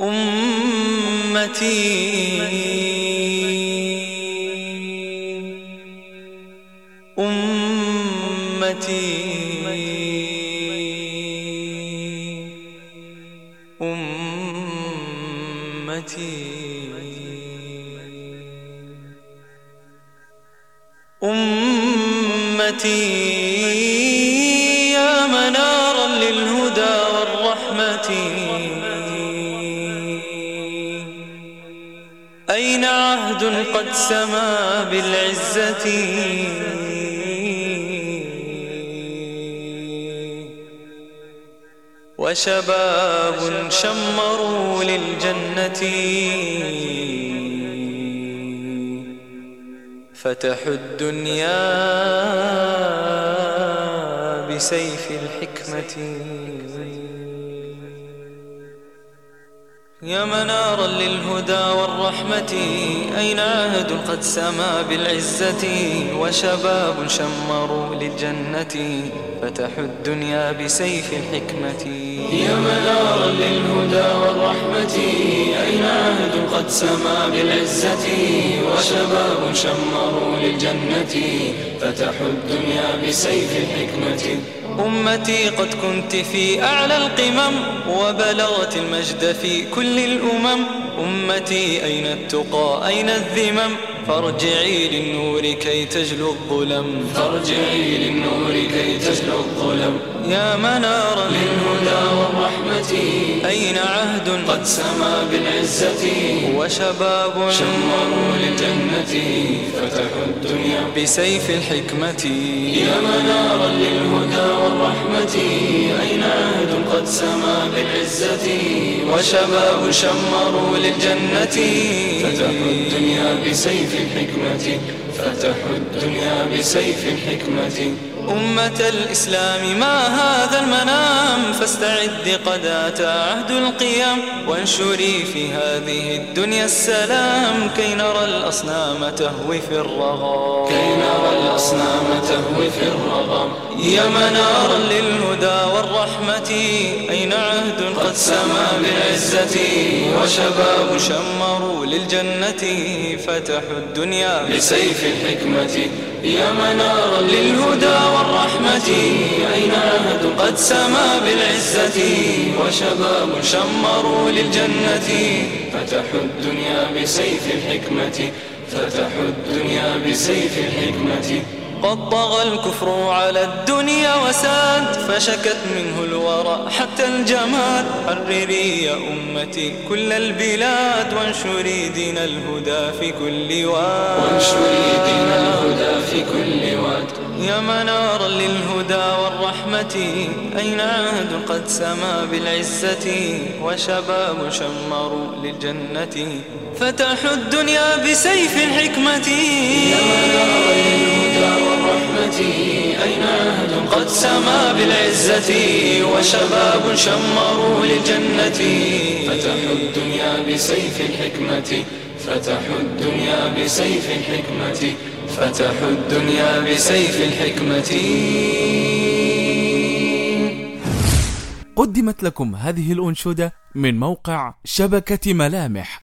أمتي. أمتي. أمتي. أمتي. يا منارا للهدى والرحمة. أين عهد قد سما بالعزة. وشباب شمروا للجنة. فتحوا الدنيا بسيف الحكمة. يا منارا للهدى والرحمة أين عهد قد سما بالعزة وشباب شمروا للجنة. فتحوا الدنيا بسيف الحكمة. يا منارا للهدى والرحمة أين عهد قد سما بالعزة؟ وشباب شمروا للجنة فتحوا الدنيا بسيف الحكمة. أمتي قد كنت في أعلى القمم وبلغت المجد في كل الأمم. أمتي أين التقى أين الذمم؟ فارجعي للنور كي تجلو الظلم فارجعي للنور كي تجلو الظلم يا منارا للهدى والرحمة. أين عهد؟ قد سما بالعزة. وشباب شمروا للجنة. فتحوا الدنيا بسيف الحكمة. يا منارا للهدى والرحمة. سما بالعزة وشباب شمروا للجنة. فتحوا الدنيا بسيف الحكمة فتحوا الدنيا بسيف الحكمة. أمة الإسلام ما هذا المنام؟ فاستعد قد أتى عهد القيام. وانشري في هذه الدنيا السلام. كي نرى الأصنام تهوي في الرغام. كي نرى الأصنام تهوي في الرغم. يا منارا للهدى والرحمة أين عهد قد سما بالعزة وشباب شمروا للجنة فتحوا الدنيا بسيف الحكمة. يا منارا للهدى والرحمة أين عهد قد سما بالعزة وشباب شمروا للجنة فتحوا الدنيا بسيف الحكمة. فتحوا الدنيا بسيف الحكمة. قد طغى الكفر على الدنيا وساد فشكت منه الورى حتى الجماد. حرري يا أمتي كل البلاد وانشري دين الهدى في كل واد. وانشري دين الهدى في كل واد. يا منارا للهدى والرحمة أين عهد قد سما بالعزة؟ وشباب شمروا للجنة. فتحوا الدنيا بسيف الحكمة. يا منارا للهدى أين عهد قد سما بالعزة وشباب شمروا للجنة. فتحوا الدنيا بسيف الحكمة فتحوا الدنيا بسيف الحكمة فتحوا الدنيا بسيف الحكمة. قدمت لكم هذه الأنشودة من موقع شبكة ملامح.